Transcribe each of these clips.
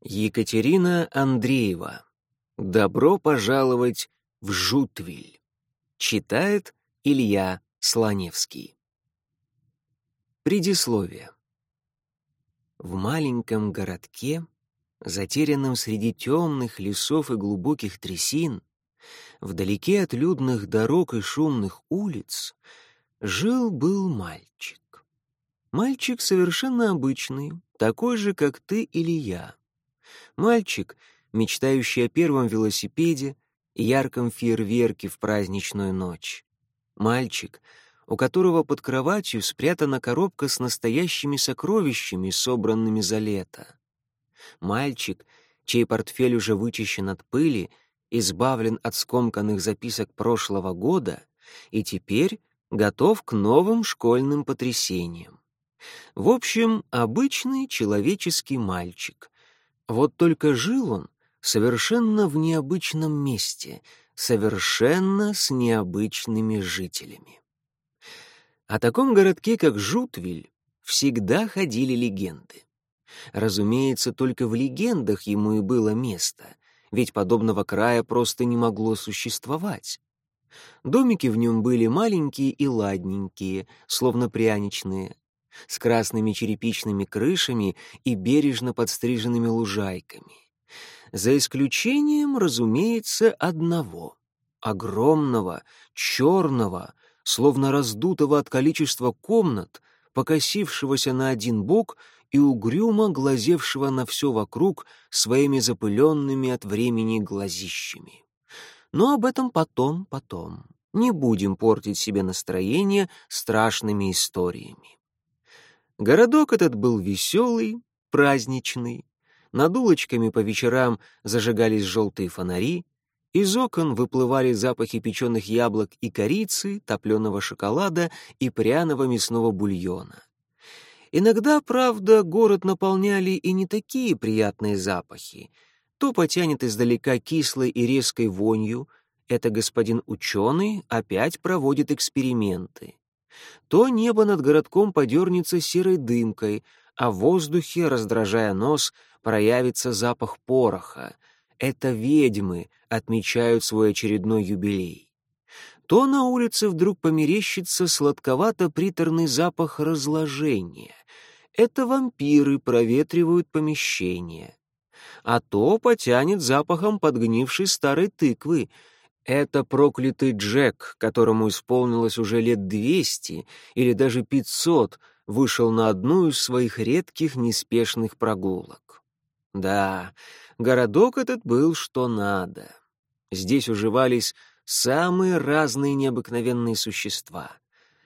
Екатерина Андреева. Добро пожаловать в Жутвиль. Читает Илья Слоневский. Предисловие. В маленьком городке, затерянном среди темных лесов и глубоких трясин, вдалеке от людных дорог и шумных улиц, жил-был мальчик. Мальчик совершенно обычный, такой же, как ты или я. Мальчик, мечтающий о первом велосипеде и ярком фейерверке в праздничную ночь. Мальчик, у которого под кроватью спрятана коробка с настоящими сокровищами, собранными за лето. Мальчик, чей портфель уже вычищен от пыли, избавлен от скомканных записок прошлого года и теперь готов к новым школьным потрясениям. В общем, обычный человеческий мальчик, вот только жил он совершенно в необычном месте, совершенно с необычными жителями. О таком городке, как Жутвиль, всегда ходили легенды. Разумеется, только в легендах ему и было место, ведь подобного края просто не могло существовать. Домики в нем были маленькие и ладненькие, словно пряничные, с красными черепичными крышами и бережно подстриженными лужайками. За исключением, разумеется, одного — огромного, черного, словно раздутого от количества комнат, покосившегося на один бок и угрюмо глазевшего на все вокруг своими запыленными от времени глазищами. Но об этом потом, потом. Не будем портить себе настроение страшными историями. Городок этот был веселый, праздничный. Над улочками по вечерам зажигались желтые фонари, из окон выплывали запахи печеных яблок и корицы, топленого шоколада и пряного мясного бульона. Иногда, правда, город наполняли и не такие приятные запахи. То потянет издалека кислой и резкой вонью, это господин ученый опять проводит эксперименты то небо над городком подернется серой дымкой, а в воздухе, раздражая нос, проявится запах пороха. Это ведьмы отмечают свой очередной юбилей. То на улице вдруг померещится сладковато-приторный запах разложения. Это вампиры проветривают помещение. А то потянет запахом подгнившей старой тыквы — это проклятый Джек, которому исполнилось уже лет двести или даже пятьсот, вышел на одну из своих редких неспешных прогулок. Да, городок этот был что надо. Здесь уживались самые разные необыкновенные существа.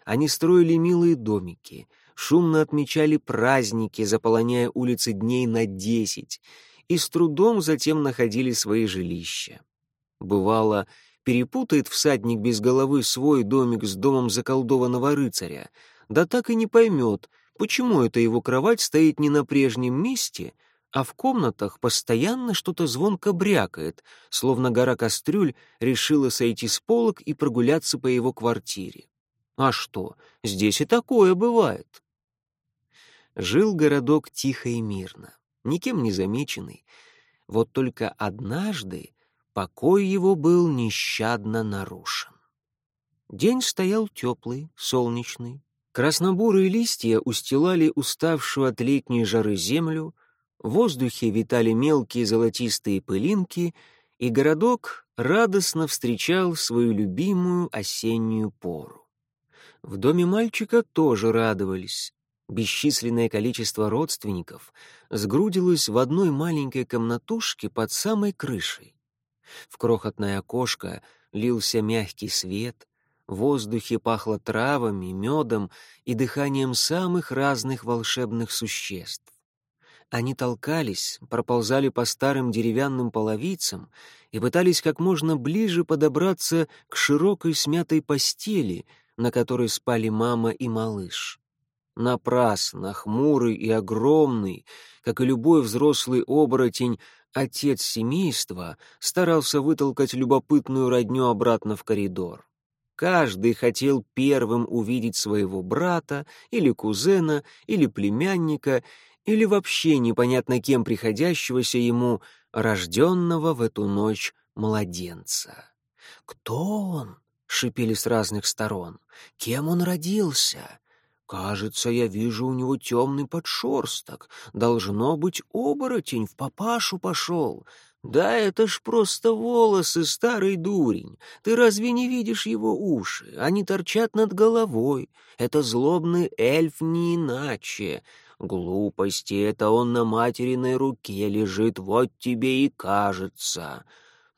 Они строили милые домики, шумно отмечали праздники, заполоняя улицы дней на десять, и с трудом затем находили свои жилища. Бывало, перепутает всадник без головы свой домик с домом заколдованного рыцаря, да так и не поймет, почему эта его кровать стоит не на прежнем месте, а в комнатах постоянно что-то звонко брякает, словно гора кастрюль решила сойти с полок и прогуляться по его квартире. А что, здесь и такое бывает. Жил городок тихо и мирно, никем не замеченный. Вот только однажды покой его был нещадно нарушен. День стоял теплый, солнечный. Краснобурые листья устилали уставшую от летней жары землю, в воздухе витали мелкие золотистые пылинки, и городок радостно встречал свою любимую осеннюю пору. В доме мальчика тоже радовались. Бесчисленное количество родственников сгрудилось в одной маленькой комнатушке под самой крышей. В крохотное окошко лился мягкий свет, в воздухе пахло травами, медом и дыханием самых разных волшебных существ. Они толкались, проползали по старым деревянным половицам и пытались как можно ближе подобраться к широкой смятой постели, на которой спали мама и малыш. Напрасно, хмурый и огромный, как и любой взрослый оборотень, отец семейства старался вытолкать любопытную родню обратно в коридор. Каждый хотел первым увидеть своего брата или кузена или племянника или вообще непонятно кем приходящегося ему, рожденного в эту ночь младенца. «Кто он?» — шипели с разных сторон. «Кем он родился?» «Кажется, я вижу у него темный подшерсток. Должно быть, оборотень в папашу пошел. Да это ж просто волосы, старый дурень. Ты разве не видишь его уши? Они торчат над головой. Это злобный эльф не иначе. Глупости, это он на материной руке лежит, вот тебе и кажется.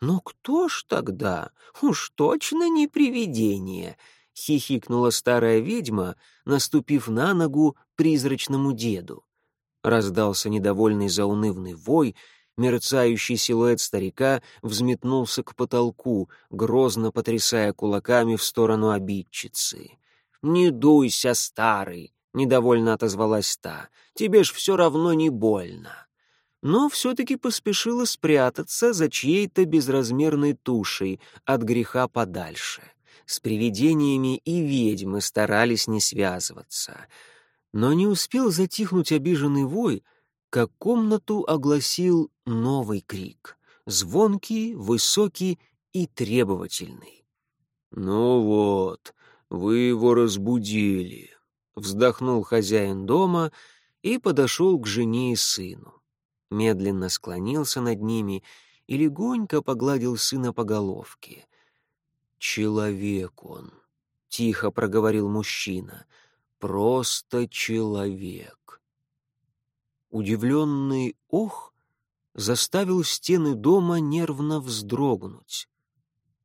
Но кто ж тогда? Уж точно не привидение. — хихикнула старая ведьма, наступив на ногу призрачному деду. Раздался недовольный заунывный вой, мерцающий силуэт старика взметнулся к потолку, грозно потрясая кулаками в сторону обидчицы. «Не дуйся, старый!» — недовольно отозвалась та. «Тебе ж все равно не больно». Но все-таки поспешила спрятаться за чьей-то безразмерной тушей от греха подальше. С привидениями и ведьмы старались не связываться. Но не успел затихнуть обиженный вой, как комнату огласил новый крик, звонкий, высокий и требовательный. «Ну вот, вы его разбудили», — вздохнул хозяин дома и подошел к жене и сыну. Медленно склонился над ними и легонько погладил сына по головке. «Человек он», — тихо проговорил мужчина, — «просто человек». Удивленный ох заставил стены дома нервно вздрогнуть.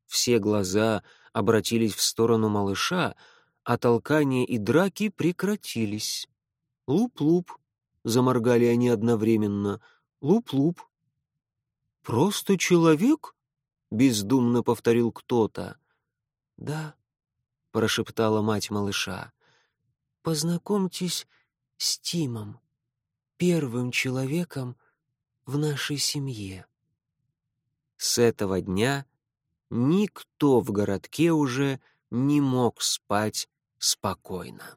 Все глаза обратились в сторону малыша, а толкания и драки прекратились. «Луп-луп», — заморгали они одновременно, «луп-луп». «Просто человек?» — бездумно повторил кто-то. «Да», — прошептала мать малыша, — «познакомьтесь с Тимом» первым человеком в нашей семье. С этого дня никто в городке уже не мог спать спокойно.